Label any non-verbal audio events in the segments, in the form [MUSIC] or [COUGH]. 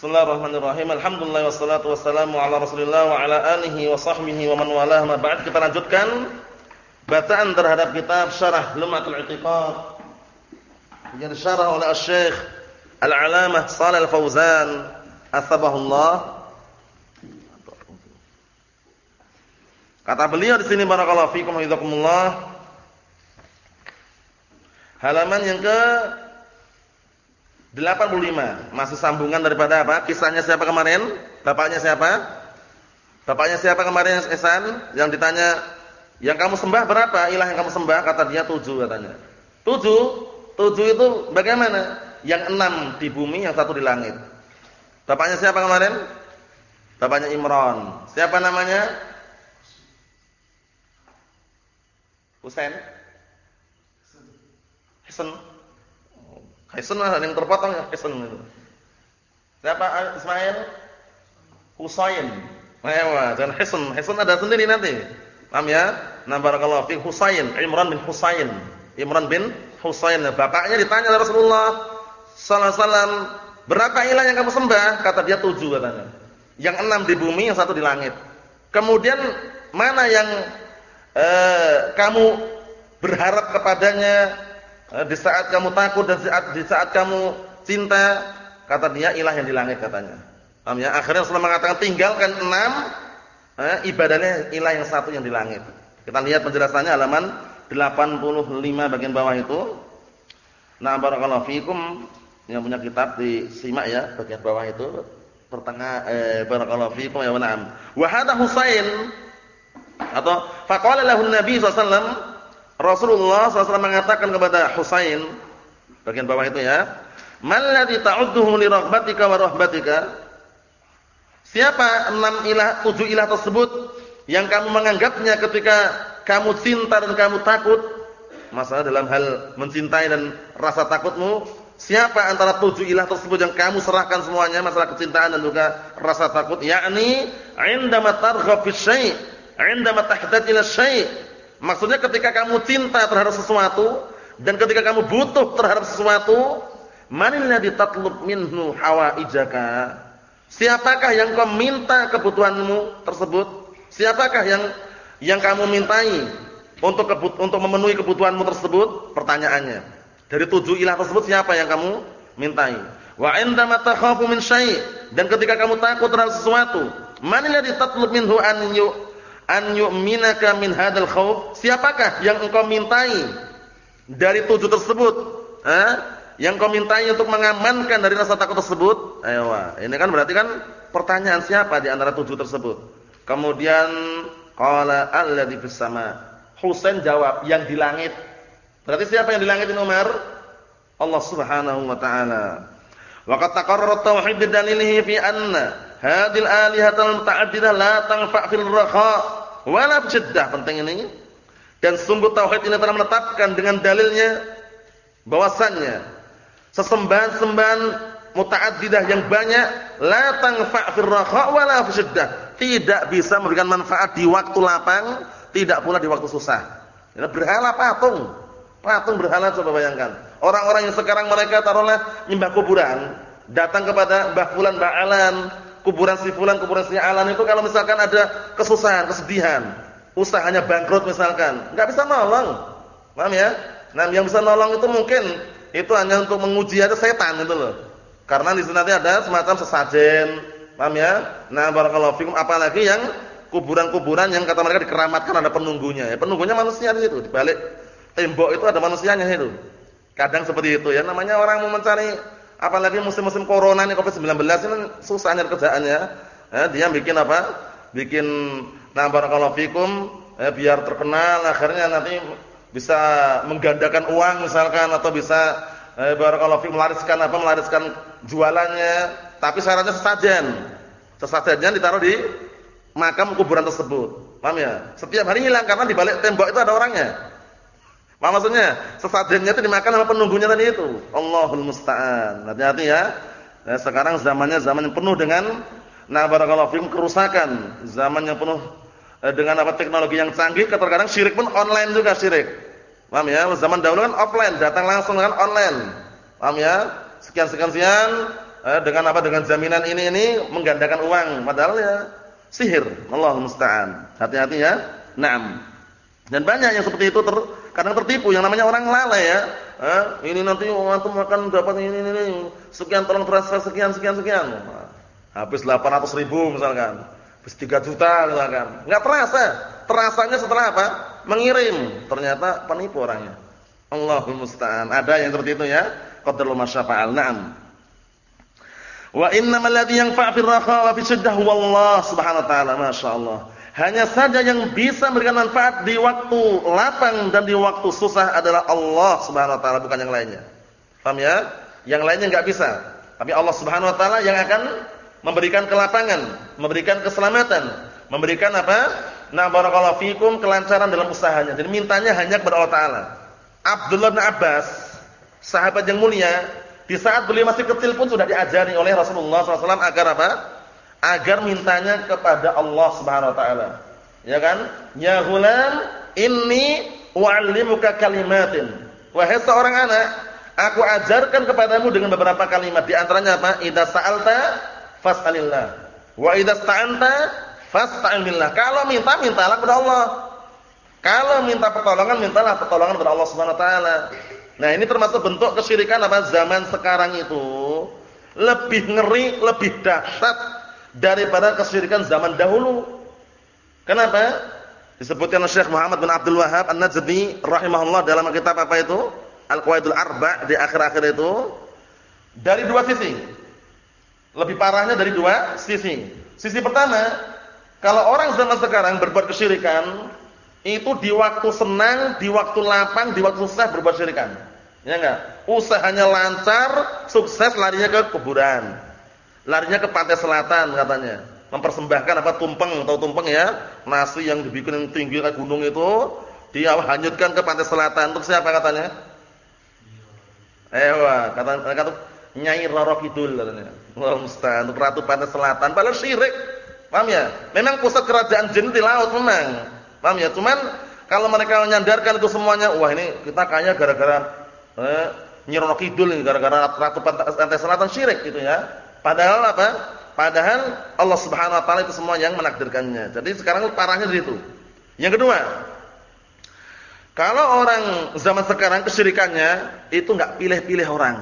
Bismillahirrahmanirrahim. Alhamdulillah wassalatu wassalamu ala Rasulillah wa ala alihi wa sahbihi wa man walah ma ba'd. Kita lanjutkan bacaan terhadap kitab Syarah Lumatul I'tiqad yang disyarah oleh Asy-Syaikh Al-Alamah Shalal Al-Fauzan Atsabahullah. Kata beliau di sini barakallahu fikum hafizakumullah. Halaman yang ke 85. Masih sambungan daripada apa? Kisahnya siapa kemarin? Bapaknya siapa? Bapaknya siapa kemarin Esan? Yang ditanya, yang kamu sembah berapa? Ilah yang kamu sembah? Kata dia tujuh katanya. Tujuh? Tujuh itu bagaimana? Yang enam di bumi, yang satu di langit. Bapaknya siapa kemarin? Bapaknya Imran. Siapa namanya? Husain. Hasan. Hasan ada yang terpotong ya Hasan itu. Siapa Ismail? Husain. Ewa, dan Hasan. Hasan ada sendiri nanti. Paham ya? Nah barakallahu fi Husain, Imran bin Husain. Imran bin Husain. Bapaknya ditanya oleh Rasulullah sallallahu alaihi wasallam, "Berapa ilah yang kamu sembah?" Kata dia tujuh katanya. Yang enam di bumi, yang satu di langit. Kemudian mana yang eh, kamu berharap kepadanya di saat kamu takut dan di saat, di saat kamu cinta, kata dia ilah yang di langit katanya. Paham ya? Akhirnya Rasulullah mengatakan tinggalkan enam, eh, ibadahnya ilah yang satu yang di langit. Kita lihat penjelasannya halaman 85 bagian bawah itu. Nah, barakallahu fikum yang punya kitab disimak ya bagian bawah itu pertengah eh barakallahu fikum ya na'am. Wa Husain atau faqala lahu Nabi sallallahu Rasulullah SAW mengatakan kepada Husain bagian bawah itu ya, "Malladzi ta'udduhu li raghbatika wa rahbatika?" Siapa enam ilah, tujuh ilah tersebut yang kamu menganggapnya ketika kamu cinta dan kamu takut? Masalah dalam hal mencintai dan rasa takutmu, siapa antara tujuh ilah tersebut yang kamu serahkan semuanya masalah kecintaan dan juga rasa takut? Yakni 'indama targhab fi syai', 'indama tahdad ila syai', Maksudnya ketika kamu cinta terhadap sesuatu dan ketika kamu butuh terhadap sesuatu, manil ladzi tatlub minhu hawaijaka? Siapakah yang kau minta kebutuhanmu tersebut? Siapakah yang yang kamu mintai untuk kebut, untuk memenuhi kebutuhanmu tersebut? Pertanyaannya. Dari tujuh ilah tersebut siapa yang kamu mintai? Wa indama takhafu min syai' dan ketika kamu takut terhadap sesuatu, manil ladzi tatlub minhu an an yu'minaka min hadzal khauf? Siapakah yang engkau mintai dari tujuh tersebut? Eh? Yang kau mintai untuk mengamankan dari rasa takut tersebut? Ayo, ini kan berarti kan pertanyaan siapa di antara tujuh tersebut? Kemudian qala alladzi fis sama. Husain jawab, yang di langit. Berarti siapa yang di langit ini Umar? Allah Subhanahu wa taala. Wa qad taqarrara tauhid dalilihi fi anna hadhil alihatal muta'addidah la tanfa' fil rakha' wala jiddah penting ini. Dan sungguh tauhid ini telah menetapkan dengan dalilnya bahwasannya sesembahan-sembahan mutaaddidah yang banyak la tanfa' fil raha wala tidak bisa memberikan manfaat di waktu lapang tidak pula di waktu susah. Ini berhala patung. Patung berhala coba bayangkan. Orang-orang yang sekarang mereka taruhlah nyembah kuburan datang kepada Mbah Fulan Mbah Alan kuburan si fulan, kuburan si alan itu kalau misalkan ada kesusahan, kesedihan, usahanya bangkrut misalkan, enggak bisa nolong. Paham ya? Nah, yang bisa nolong itu mungkin itu hanya untuk menguji ada setan itu loh. Karena di sana ada semacam sesajen. Paham ya? Nah, barakallahu fikum apalagi yang kuburan-kuburan yang kata mereka dikeramatkan ada penunggunya. Ya, penunggunya manusia di situ, di balik tembok itu ada manusianya itu. Kadang seperti itu ya, namanya orang mau mencari Apalagi musim-musim corona ini Covid-19 ini susah nyari kerjaannya. Eh, dia bikin apa? Bikin nah barakallahu fikum eh, biar terkenal akhirnya nanti bisa menggandakan uang misalkan atau bisa eh, barakallahu fikum melariskan apa? Melariskan jualannya, tapi syaratnya sesajen. Sesajennya ditaruh di makam kuburan tersebut. Paham ya? Setiap hari hilang karena di balik tembok itu ada orangnya. Apa maksudnya? Sesajennya itu dimakan sama penunggunya tadi itu. Allahul musta'an. Hati-hati ya. Nah, sekarang zamannya zaman yang penuh dengan nah barakallahu fikum kerusakan. Zaman yang penuh eh, dengan apa teknologi yang canggih, terkadang syirik pun online juga syirik. Paham ya? Zaman dahulu kan offline, datang langsung kan online. Paham ya? Sekian sekian eh, dengan apa dengan jaminan ini ini menggandakan uang padahal ya sihir. Allah musta'an. Hati-hati ya. Naam. Dan banyak yang seperti itu ter, kadang tertipu yang namanya orang lalai ya. Eh, ini nanti antum akan dapat ini, ini ini sekian tolong transfer sekian sekian sekian. Habis 800 ribu misalkan. Habis 3 juta misalkan. Enggak terasa. Terasanya setelah apa? Mengirim. Ternyata penipu orangnya. Allahul musta'an. Ada yang seperti itu ya. Qadarul masyafa'al. Naam. Wa innamal ladzi yanfa' fil raha wa fi syiddah huwallah subhanahu wa ta'ala. Masyaallah. Hanya saja yang bisa memberikan manfaat di waktu lapang dan di waktu susah adalah Allah Subhanahu wa taala bukan yang lainnya. Paham ya? Yang lainnya enggak bisa. Tapi Allah Subhanahu wa taala yang akan memberikan kelapangan, memberikan keselamatan, memberikan apa? Na barakallahu fikum kelancaran dalam usahanya. Jadi mintanya hanya kepada Allah taala. Abdullah bin Abbas, sahabat yang mulia, di saat beliau masih kecil pun sudah diajari oleh Rasulullah SAW agar apa? Agar mintanya kepada Allah Subhanahu wa taala. Ya kan? Ya ghulam, inni u'allimuka kalimatin. Wahai seorang anak, aku ajarkan kepadamu dengan beberapa kalimat. Di antaranya apa? Idza sa'alta fas'alillah. Wa idza sta'anta fasta'in billah. Kalau minta mintalah kepada Allah. Kalau minta pertolongan mintalah pertolongan kepada Allah Subhanahu wa taala. Nah, ini termasuk bentuk kesyirikan apa zaman sekarang itu lebih ngeri, lebih dahsyat daripada kesyirikan zaman dahulu. Kenapa? Disebutkan oleh Syekh Muhammad bin Abdul Wahab An-Najdi rahimahullah dalam kitab apa itu? Al-Qawaidul Arba' di akhir-akhir itu dari dua sisi. Lebih parahnya dari dua sisi. Sisi pertama, kalau orang zaman sekarang berbuat kesyirikan, itu di waktu senang, di waktu lapang, di waktu susah berbuat kesyirikan. Ya enggak? Usahanya lancar, sukses larinya ke kuburan. Larinya ke pantai selatan katanya. Mempersembahkan apa tumpeng, tahu tumpeng ya? Nasi yang dibikin yang tinggi kayak gunung itu, dia hanyutkan ke pantai selatan. Untuk siapa katanya? Ewa, kata kata Nyai Roro Kidul katanya. Musta'an untuk ratu pantai selatan padahal syirik. Paham ya? Memang pusat kerajaan jin di laut memang. Paham ya? Cuman kalau mereka menyandarkan itu semuanya, wah ini kita kaya gara-gara eh, Nyai Roro Kidul gara-gara ratu pantai selatan syirik gitu ya. Padahal apa? Padahal Allah Subhanahu wa taala itu semua yang menakdirkannya. Jadi sekarang parahnya di situ. Yang kedua, kalau orang zaman sekarang kesyirikannya itu enggak pilih-pilih orang.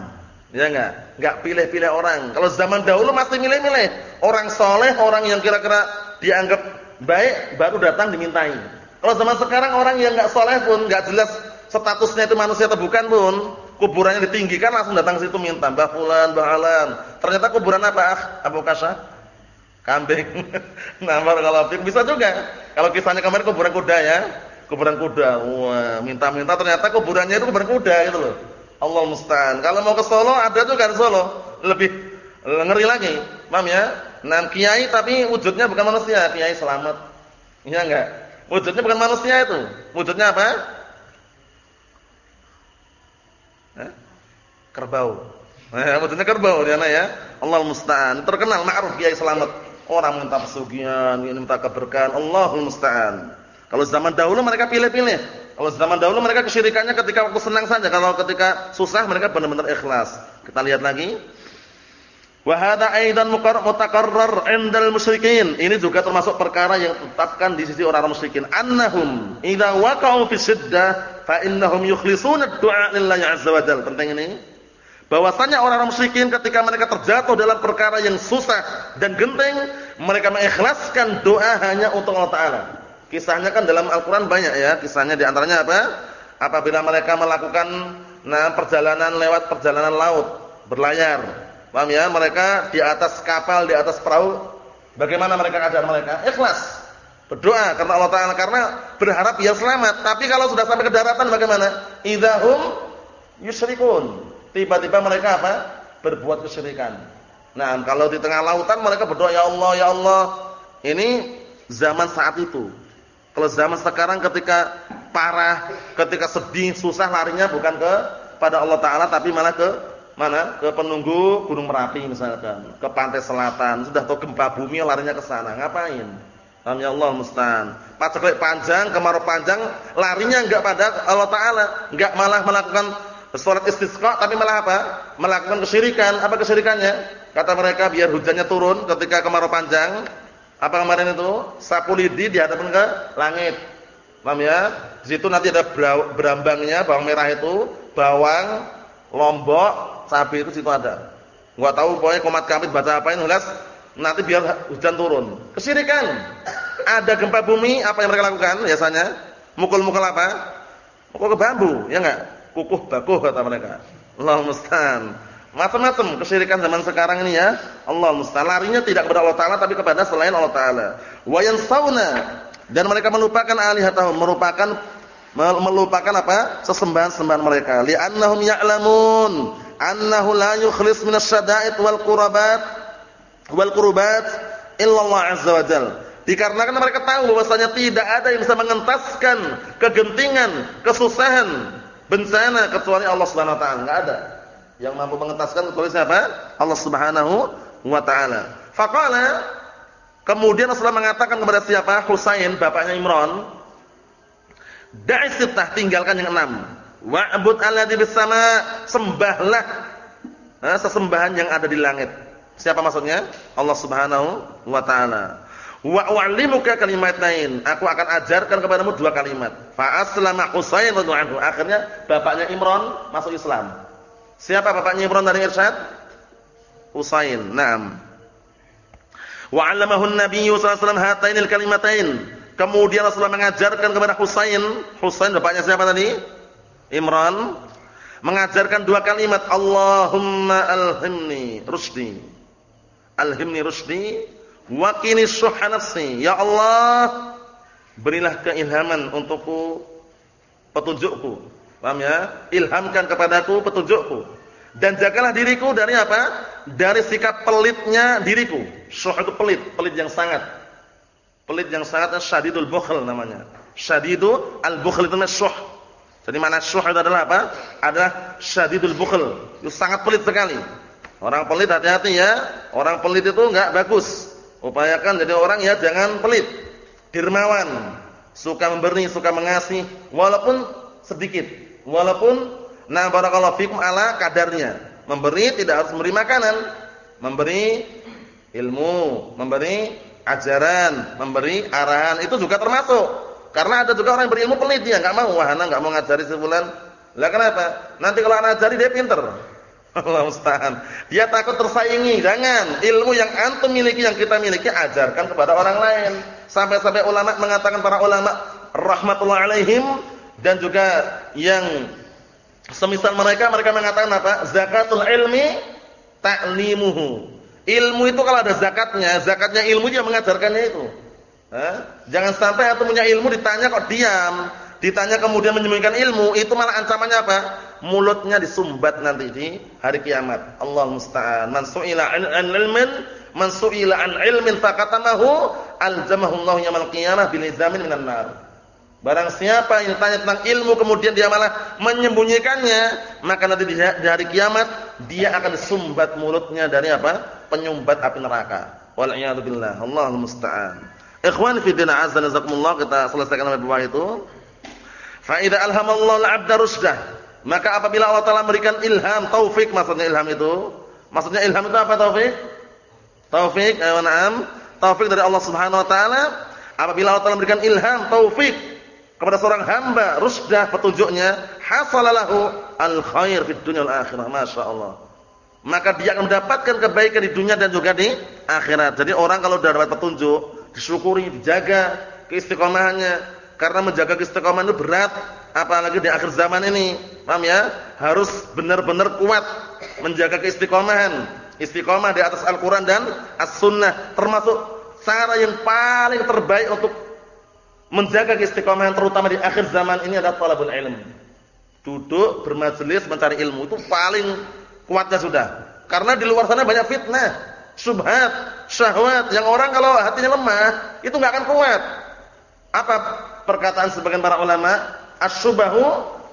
Ya enggak? Enggak pilih-pilih orang. Kalau zaman dahulu masih milih-milih. Orang soleh, orang yang kira-kira dianggap baik baru datang dimintai. Kalau zaman sekarang orang yang enggak soleh pun, enggak jelas statusnya itu manusia atau bukan pun, kuburannya ditinggikan langsung datang ke situ minta, Mbah fulan, Mbah Alan. Ternyata kuburan apa? Ah, Abu Kasah? Kambing. [LAUGHS] nah, kalau bisa juga. Kalau kisahnya kemarin kuburan kuda ya, kuburan kuda. Wah, minta-minta ternyata kuburannya itu kuburan kuda gitu loh. Allah musta'an. Kalau mau ke Solo ada tuh kan Solo. Lebih ngeri lagi. Paham ya? Nah, kiai tapi wujudnya bukan manusia, kiai selamat. Iya enggak? Wujudnya bukan manusia itu. Wujudnya apa? Kerbau. Eh, wujudnya kerbau dia ya. Allah musta'an. Terkenal ma'ruf kiai selamat. Orang minta pesugihan, minta keberkahan. Allahul musta'an. Kalau zaman dahulu mereka pilih-pilih. Kalau zaman dahulu mereka kesyirikannya ketika waktu senang saja, kalau ketika susah mereka benar-benar ikhlas. Kita lihat lagi. Wa hadza aidan mutaqarrar 'indal musyrikin. Ini juga termasuk perkara yang ditetapkan di sisi orang-orang musyrikin. Annahum idza waqa'u fi shiddah fa innahum yukhlisuna ad-du'a lillahi 'azza wa jalla. Penting ini. Bahwasanya orang-orang musyrikin ketika mereka terjatuh dalam perkara yang susah dan genting, mereka mengikhlaskan doa hanya untuk Allah Taala. Kisahnya kan dalam Al-Qur'an banyak ya, kisahnya di antaranya apa? Apabila mereka melakukan nah perjalanan lewat perjalanan laut, berlayar. Paham ya? Mereka di atas kapal, di atas perahu, bagaimana mereka keadaan mereka? Ikhlas. Berdoa karena Allah Taala karena berharap ia selamat. Tapi kalau sudah sampai ke daratan bagaimana? Idahum yusyrikun. Tiba-tiba mereka apa? Berbuat kesyirikan. Nah, kalau di tengah lautan mereka berdoa, "Ya Allah, ya Allah." Ini zaman saat itu. Kalau zaman sekarang ketika parah, ketika sedih, susah larinya bukan ke pada Allah taala tapi malah ke mana? Ke penunggu Gunung Merapi misalkan, ke pantai selatan. Sudah tahu gempa bumi larinya ke sana. Ngapain? Ya Allah musta'an. Paceklik panjang, kemarau panjang, larinya enggak pada Allah taala, enggak malah melakukan salat istisqa tapi malah apa? Melakukan kesyirikan. Apa kesyirikannya? Kata mereka biar hujannya turun ketika kemarau panjang. Apa kemarin itu? Sapu lidi dihadapkan ke langit. Paham ya? Di situ nanti ada berambangnya bawang merah itu, bawang, lombok, cabai itu situ ada. Enggak tahu pokoknya komat kamit baca apa ini jelas nanti biar hujan turun. Kesirikan. Ada gempa bumi, apa yang mereka lakukan biasanya? Mukul-mukul apa? Mukul ke bambu, ya enggak? Kukuh bakuh kata mereka. Allah musta'an. Macam-macam kesyirikan zaman sekarang ini ya. Allah musta'an. Larinya tidak kepada Allah Taala tapi kepada selain Allah Taala. Wa yansawna dan mereka melupakan alihatahum, merupakan melupakan apa? sesembahan-sembahan mereka. Li'annahum ya'lamun annahu la yukhlis minasyada'id wal qurabat wal qurubat illa Allah azza wa. Dikarenakan mereka tahu bahwasanya tidak ada yang bisa mengentaskan kegentingan, kesusahan, bencana kecuali Allah Subhanahu wa taala. Enggak ada yang mampu mengentaskan kecuali siapa? Allah Subhanahu wa taala. Faqala kemudian Rasulullah mengatakan kepada siapa? Husain, bapaknya Imran, "Da'i sittah, tinggalkan yang enam. Wa'bud alladhi bis sama, sembahlah sesembahan yang ada di langit." Siapa maksudnya? Allah Subhanahu wa taala. Wa u'allimuka kalimatain. Aku akan ajarkan kepadamu dua kalimat. Fa aslama Husain radhiyallahu. Akhirnya bapaknya Imran masuk Islam. Siapa bapaknya Imran dari Irsyad? Husain. Naam. Wa 'allamahu an-nabiy sallallahu alaihi wasallam hatainil kalimatain. Kemudian Rasulullah mengajarkan kepada Husain, Husain bapaknya siapa tadi? Imran. Mengajarkan dua kalimat. Allahumma alhimni rusdi alhimni rusdi wa qini nafsi. Ya Allah berilah keilhaman untukku petunjukku. Paham ya? Ilhamkan kepadaku petunjukku. Dan jagalah diriku dari apa? Dari sikap pelitnya diriku. Syuh itu pelit pelit yang sangat pelit yang sangat syadidul bukhl namanya syadidu al bukhl itu syuh jadi mana syuh itu adalah apa adalah syadidul bukhl itu sangat pelit sekali Orang pelit hati-hati ya. Orang pelit itu enggak bagus. Upayakan jadi orang ya jangan pelit. Dermawan, suka memberi, suka mengasih walaupun sedikit. Walaupun nah barakallahu fikum ala kadarnya. Memberi tidak harus memberi makanan. Memberi ilmu, memberi ajaran, memberi arahan itu juga termasuk. Karena ada juga orang yang berilmu pelit dia enggak mau wahana enggak mau ngajari sebulan. Lah kenapa? Nanti kalau anak ajari dia pinter. [LAUGHS] Allah musta'an. Dia takut tersaingi. Jangan. Ilmu yang antum miliki, yang kita miliki, ajarkan kepada orang lain. Sampai-sampai ulama mengatakan para ulama rahmatullah alaihim dan juga yang semisal mereka mereka mengatakan apa? Zakatul ilmi ta'limuhu. Ilmu itu kalau ada zakatnya, zakatnya ilmu dia mengajarkannya itu. Hah? Jangan sampai antum punya ilmu ditanya kok diam, ditanya kemudian menyembunyikan ilmu, itu malah ancamannya apa? mulutnya disumbat nanti di hari kiamat. Allah musta'an. Man su'ila an ilmin, man su'ila an ilmin faqatamahu, aljamahu Allah yaumil qiyamah bil izamin minan nar. Barang siapa yang ditanya tentang ilmu kemudian dia malah menyembunyikannya, maka nanti di hari kiamat dia akan disumbat mulutnya dari apa? Penyumbat api neraka. Wal iyad billah. Allahu musta'an. Ikhwan fi din azza nazakumullah kita selesaikan sampai bawah itu. Fa idza alhamallahu al-'abda rusdah maka apabila Allah Taala memberikan ilham, taufik maksudnya ilham itu, maksudnya ilham itu apa taufik? Taufik, ayo na'am. Taufik dari Allah Subhanahu wa taala. Apabila Allah Taala memberikan ilham, taufik kepada seorang hamba, rusdah petunjuknya, hasalalahu al-khair fid dunya wal akhirah. Masyaallah. Maka dia akan mendapatkan kebaikan di dunia dan juga di akhirat. Jadi orang kalau sudah dapat petunjuk, disyukuri, dijaga keistiqomahannya. Karena menjaga keistiqomahan itu berat apalagi di akhir zaman ini. Paham ya? Harus benar-benar kuat menjaga keistiqomahan. Istiqomah di atas Al-Qur'an dan As-Sunnah termasuk cara yang paling terbaik untuk menjaga keistiqomahan terutama di akhir zaman ini adalah talabul ilm. Duduk bermajelis mencari ilmu itu paling kuatnya sudah. Karena di luar sana banyak fitnah, subhat, syahwat yang orang kalau hatinya lemah itu enggak akan kuat. Apa perkataan sebagian para ulama? As-subahu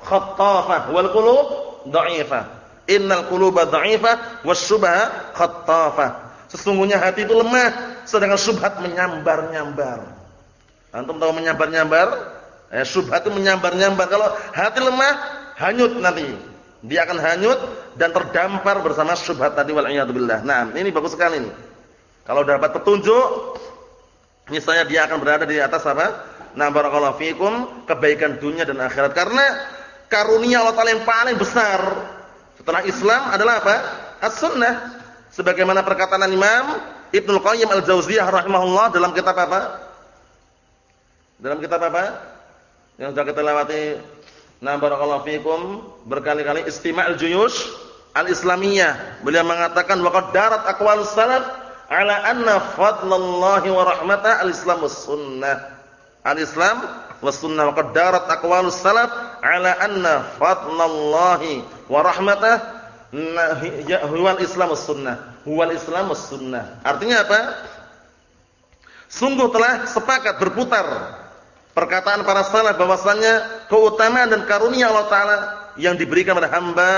khattafah wal qulub dha'ifah. Innal quluba dha'ifah was-subha khattafah. Sesungguhnya hati itu lemah sedangkan subhat menyambar-nyambar. Antum tahu menyambar-nyambar? Eh subhat itu menyambar-nyambar. Kalau hati lemah hanyut nanti. Dia akan hanyut dan terdampar bersama syubhat tadi wal billah. Nah, ini bagus sekali ini. Kalau dapat petunjuk, misalnya dia akan berada di atas apa? Nah, barakallahu fikum, kebaikan dunia dan akhirat. Karena karunia Allah Taala yang paling besar setelah Islam adalah apa? As-sunnah. Sebagaimana perkataan Imam Ibnu Qayyim Al-Jauziyah rahimahullah dalam kitab apa? Dalam kitab apa? Yang sudah kita lewati Nah barakallahu fikum berkali-kali istima'ul juyush al-islamiyah. Beliau mengatakan waqad darat aqwalus salaf ala anna fadlallahi wa rahmata al-islam was sunnah. Al-islam was sunnah waqad darat aqwalus salaf ala anna fadlallahi wa rahmatah huwal islam was sunnah. Huwal islam was sunnah. Artinya apa? Sungguh telah sepakat berputar perkataan para salaf bahwasanya keutamaan dan karunia Allah taala yang diberikan pada hamba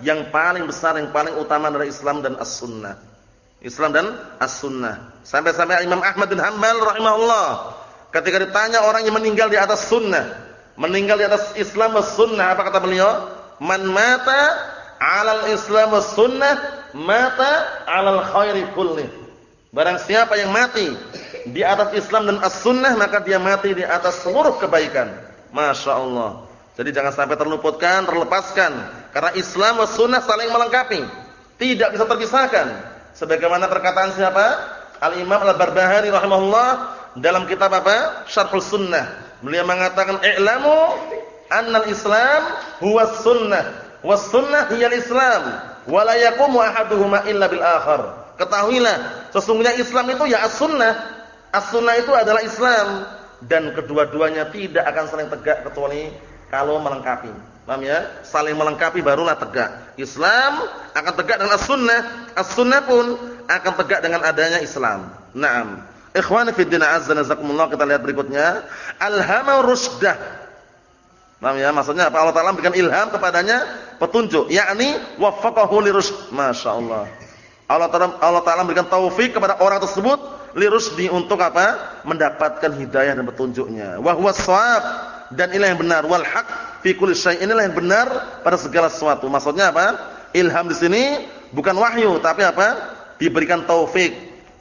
yang paling besar yang paling utama adalah Islam dan As-Sunnah. Islam dan As-Sunnah. Sampai-sampai Imam Ahmad bin Hanbal rahimahullah ketika ditanya orang yang meninggal di atas sunnah, meninggal di atas Islam dan Sunnah, apa kata beliau? Man mata 'alal Islam was Sunnah, mata 'alal khairi kulli. Barang siapa yang mati di atas Islam dan As-Sunnah maka dia mati di atas seluruh kebaikan. Masya Allah. Jadi jangan sampai terluputkan, terlepaskan. Karena Islam dan Sunnah saling melengkapi. Tidak bisa terpisahkan. Sebagaimana perkataan siapa? Al-Imam Al-Barbahari rahimahullah dalam kitab apa? Syarhul Sunnah. Beliau mengatakan, "I'lamu annal Islam huwa sunnah, was sunnah hiya islam wa la yaqumu ahaduhuma illa bil akhar." Ketahuilah, sesungguhnya Islam itu ya as-sunnah As-sunnah itu adalah Islam dan kedua-duanya tidak akan saling tegak kecuali kalau melengkapi. Paham ya? Saling melengkapi barulah tegak. Islam akan tegak dengan as-sunnah, as-sunnah pun akan tegak dengan adanya Islam. Naam. Ikhwani fi din azza nazakumullah kita lihat berikutnya. Alhama rusdah. Paham ya? Maksudnya apa? Allah Taala berikan ilham kepadanya petunjuk, yakni waffaqahu lirusyd. Masyaallah. Allah Taala Allah Taala berikan taufik kepada orang tersebut lirusdi untuk apa? Mendapatkan hidayah dan petunjuknya. Wa huwa dan inilah yang benar wal haq fi syai. Inilah yang benar pada segala sesuatu. Maksudnya apa? Ilham di sini bukan wahyu tapi apa? Diberikan taufik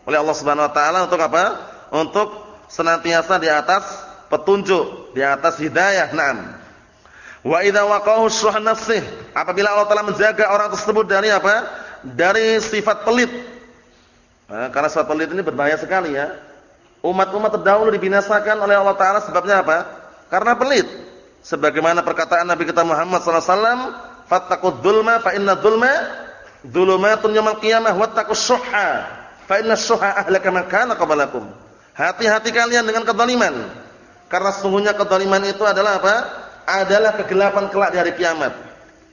oleh Allah Subhanahu wa taala untuk apa? Untuk senantiasa di atas petunjuk, di atas hidayah. Naam. Wa idza waqahu syuh nafsih, apabila Allah Taala menjaga orang tersebut dari apa? Dari sifat pelit Nah, karena pelit ini berbahaya sekali ya. Umat-umat terdahulu dibinasakan oleh Allah Taala sebabnya apa? Karena pelit. Sebagaimana perkataan Nabi kita Muhammad sallallahu alaihi wasallam, "Fattaqud dzulma fa inna dzulma dzulumatun yaumil qiyamah wattaqus syuhha fa inna ahlaka kana qablakum." Hati-hati kalian dengan kezaliman. Karena sesungguhnya kezaliman itu adalah apa? Adalah kegelapan kelak di hari kiamat.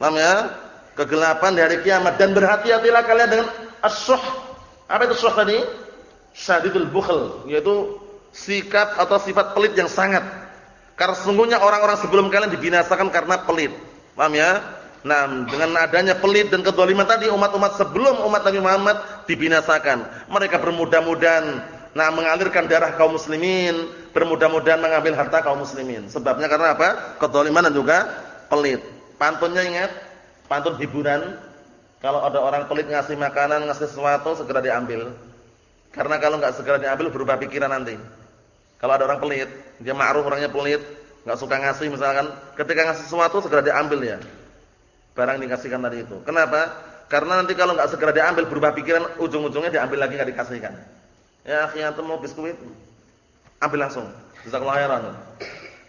Paham ya? Kegelapan di hari kiamat dan berhati-hatilah kalian dengan as-syuh apa itu syuh tadi? Syadidul bukhl, yaitu sikap atau sifat pelit yang sangat. Karena sungguhnya orang-orang sebelum kalian dibinasakan karena pelit. Paham ya? Nah, dengan adanya pelit dan kedzaliman tadi umat-umat sebelum umat Nabi Muhammad dibinasakan. Mereka bermudah-mudahan nah mengalirkan darah kaum muslimin, bermudah-mudahan mengambil harta kaum muslimin. Sebabnya karena apa? Kedzaliman dan juga pelit. Pantunnya ingat? Pantun hiburan kalau ada orang pelit ngasih makanan, ngasih sesuatu segera diambil. Karena kalau nggak segera diambil berubah pikiran nanti. Kalau ada orang pelit, dia ma'ruf orangnya pelit, nggak suka ngasih misalkan, ketika ngasih sesuatu segera diambil ya. Barang dikasihkan tadi itu. Kenapa? Karena nanti kalau nggak segera diambil berubah pikiran, ujung-ujungnya diambil lagi nggak dikasihkan. Ya, akhirnya mau biskuit, ambil langsung. Jazakallahu khairan.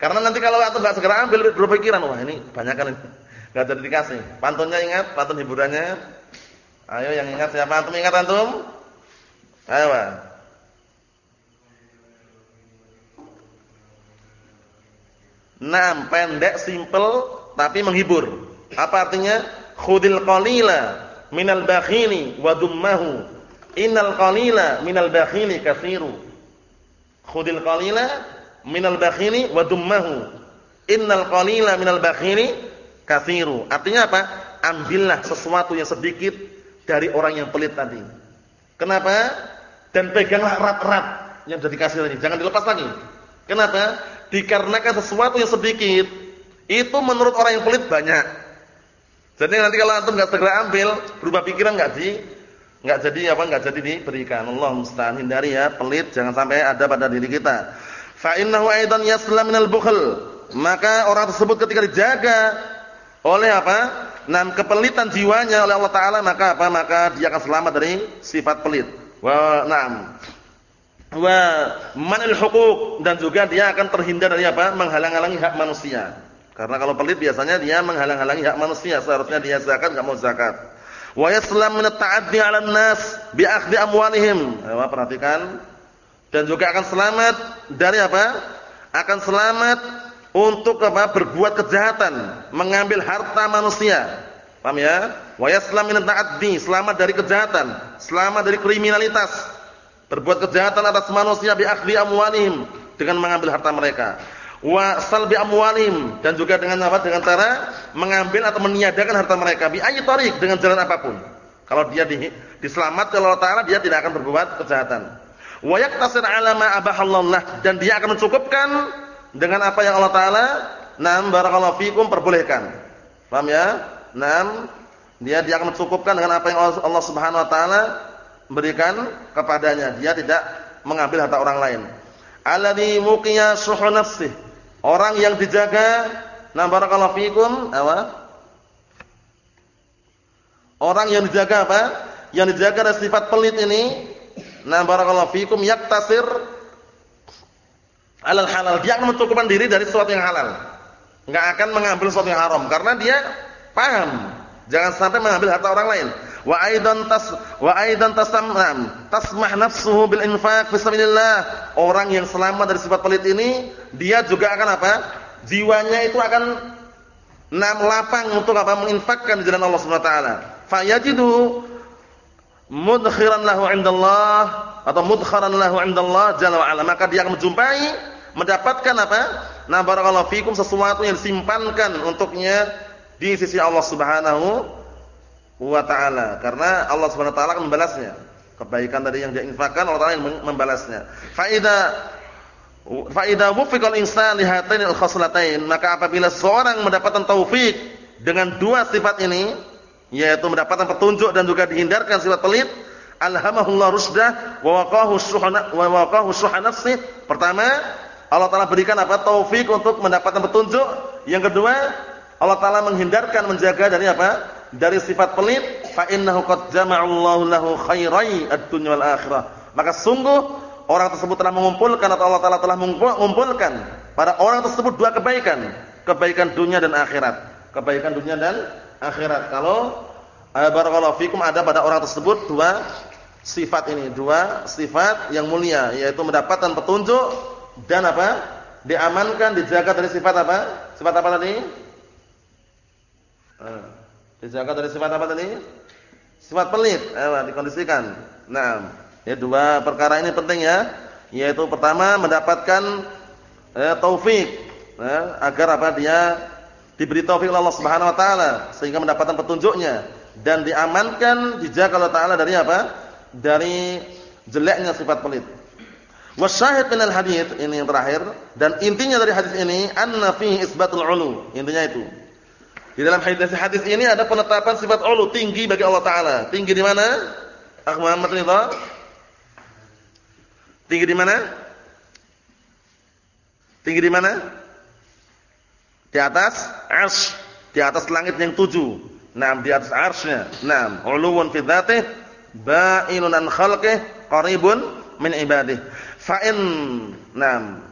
Karena nanti kalau atau nggak segera ambil berubah pikiran, wah ini banyak kan ini. Enggak jadi dikasih. Pantunnya ingat, pantun hiburannya. Ayo yang ingat siapa? Antum ingat antum? Ayo, Pak. Nah, pendek, simple tapi menghibur. Apa artinya? Khudil qalila minal bakhili wa dummahu. Innal qalila minal bakhili katsiru. Khudil qalila minal bakhili wa dummahu. Innal qalila minal bakhili Kathiru. Artinya apa? Ambillah sesuatu yang sedikit dari orang yang pelit tadi. Kenapa? Dan peganglah erat-erat yang sudah dikasih tadi. Jangan dilepas lagi. Kenapa? Dikarenakan sesuatu yang sedikit itu menurut orang yang pelit banyak. Jadi nanti kalau antum enggak segera ambil, berubah pikiran enggak di enggak jadi apa enggak jadi diberikan. Allah musta'an hindari ya pelit jangan sampai ada pada diri kita. Fa innahu aidan yaslam. Maka orang tersebut ketika dijaga oleh apa? Nam kepelitan jiwanya oleh Allah taala maka apa? Maka dia akan selamat dari sifat pelit. Wa na'am. Wa manil huquq dan juga dia akan terhindar dari apa? Menghalang-halangi hak manusia. Karena kalau pelit biasanya dia menghalang-halangi hak manusia, seharusnya dia zakat enggak mau zakat. Wa yaslam min at-ta'addi 'ala nas bi akhdhi amwalihim. Ayo perhatikan. Dan juga akan selamat dari apa? Akan selamat untuk apa? Berbuat kejahatan, mengambil harta manusia. Paham ya? Wa yaslam min at-ta'addi, selamat dari kejahatan, selamat dari kriminalitas. Berbuat kejahatan atas manusia bi akhdhi amwalihim dengan mengambil harta mereka wa salbi amwalim dan juga dengan apa dengan cara mengambil atau meniadakan harta mereka bi ayyi tariq dengan jalan apa pun kalau dia di, diselamatkan oleh Allah taala dia tidak akan berbuat kejahatan wa yaktasir ala ma abahallallah dan dia akan mencukupkan dengan apa yang Allah taala nam barakallahu fikum perbolehkan paham ya nam dia dia akan mencukupkan dengan apa yang Allah Subhanahu wa taala berikan kepadanya dia tidak mengambil harta orang lain alladzi muqiya suhu nafsihi Orang yang dijaga nah barakallahu fikum apa? Orang yang dijaga apa? Yang dijaga dari sifat pelit ini nah barakallahu fikum yaktasir alal halal. Dia akan mencukupkan diri dari sesuatu yang halal. Enggak akan mengambil sesuatu yang haram. Karena dia paham. Jangan sampai mengambil harta orang lain. Wa aidan tas wa aidan tasammam tasmah nafsuhu bil infaq fi sabilillah. Orang yang selamat dari sifat pelit ini dia juga akan apa? Jiwanya itu akan nam lapang untuk apa? Menginfakkan di jalan Allah Subhanahu wa taala. Fayajidu mudkhiran lahu indallah atau mudkharan lahu indallah jalla wa ala maka dia akan menjumpai mendapatkan apa nah barakallahu fikum sesuatu yang disimpankan untuknya di sisi Allah Subhanahu wa taala karena Allah Subhanahu wa taala akan membalasnya. Kebaikan tadi yang dia infakkan Allah taala yang membalasnya. Fa idza fa idza wufiqal insan li hatainil khaslatain maka apabila seorang mendapatkan taufik dengan dua sifat ini yaitu mendapatkan petunjuk dan juga dihindarkan sifat pelit. Alhamahullah rusdah wa waqahu syuhana wa waqahu nafsi. Pertama Allah taala berikan apa? Taufik untuk mendapatkan petunjuk. Yang kedua Allah taala menghindarkan menjaga dari apa? Dari sifat pelit. Fa innahu qad jama'allahu lahu khairai ad-dunya wal akhirah. Maka sungguh orang tersebut telah mengumpulkan atau Allah taala telah mengumpulkan pada orang tersebut dua kebaikan. Kebaikan dunia dan akhirat. Kebaikan dunia dan akhirat. Kalau uh, barakallahu fikum ada pada orang tersebut dua sifat ini. Dua sifat yang mulia yaitu mendapatkan petunjuk dan apa? Diamankan dijaga dari sifat apa? Sifat apa tadi? Uh. Dijaga dari sifat apa tadi? Sifat pelit, eh, dikondisikan. Nah, ya dua perkara ini penting ya, yaitu pertama mendapatkan eh, taufik, eh, agar apa dia diberi taufik Allah Subhanahu wa taala sehingga mendapatkan petunjuknya dan diamankan dijaga oleh taala dari apa? Dari jeleknya sifat pelit. Wasyahid min al-hadits ini yang terakhir dan intinya dari hadis ini anna fihi isbatul ulu. Intinya itu di dalam hadis-hadis ini ada penetapan sifat ulu tinggi bagi Allah taala. Tinggi di mana? Akh Muhammad Ridha. Tinggi di mana? Tinggi di mana? Di atas arsy, di atas langit yang tujuh. Naam di atas arsy-nya. Naam, uluwun fi dzatih, ba'inun an khalqih, qaribun min ibadih. Fa in naam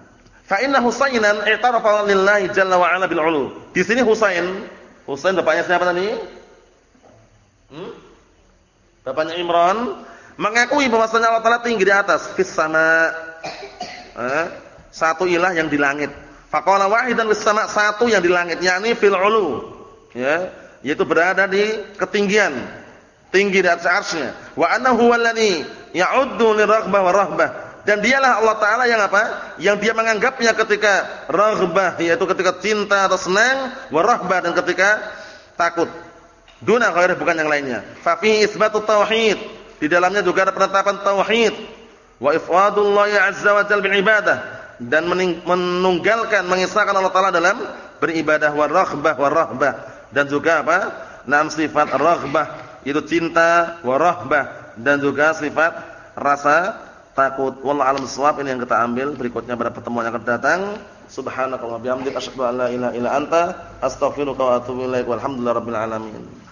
Fa inna Husainan i'tarafa lillahi jalla wa ala bil ulu. Di sini Husain Husain bapaknya siapa tadi? Hmm? Bapaknya Imran mengakui bahwasanya Allah Taala tinggi di atas fis sama. Eh, satu ilah yang di langit. Faqala wahidan fis sama satu yang di langit yakni fil ulu. Ya, yaitu berada di ketinggian, tinggi di atas arsy Wa annahu alladhi ya'uddu liraghbah wa rahbah dan dialah Allah taala yang apa? Yang dia menganggapnya ketika raghbah yaitu ketika cinta atau senang, warahbah dan ketika takut. Duna ghairi bukan yang lainnya. Fa fi isbatut tauhid. Di dalamnya juga ada penetapan tauhid. Wa ifradullah azza wa jalla bil ibadah dan menunggalkan mengisahkan Allah taala dalam beribadah wa raghbah wa rahbah dan juga apa? Naam sifat raghbah itu cinta wa rahbah dan juga sifat rasa takut. Wallahu a'lam bishawab ini yang kita ambil berikutnya pada pertemuan yang akan datang. Subhanakallahumma bihamdika asyhadu an la ilaha illa anta astaghfiruka wa atubu ilaik. Walhamdulillahirabbil alamin.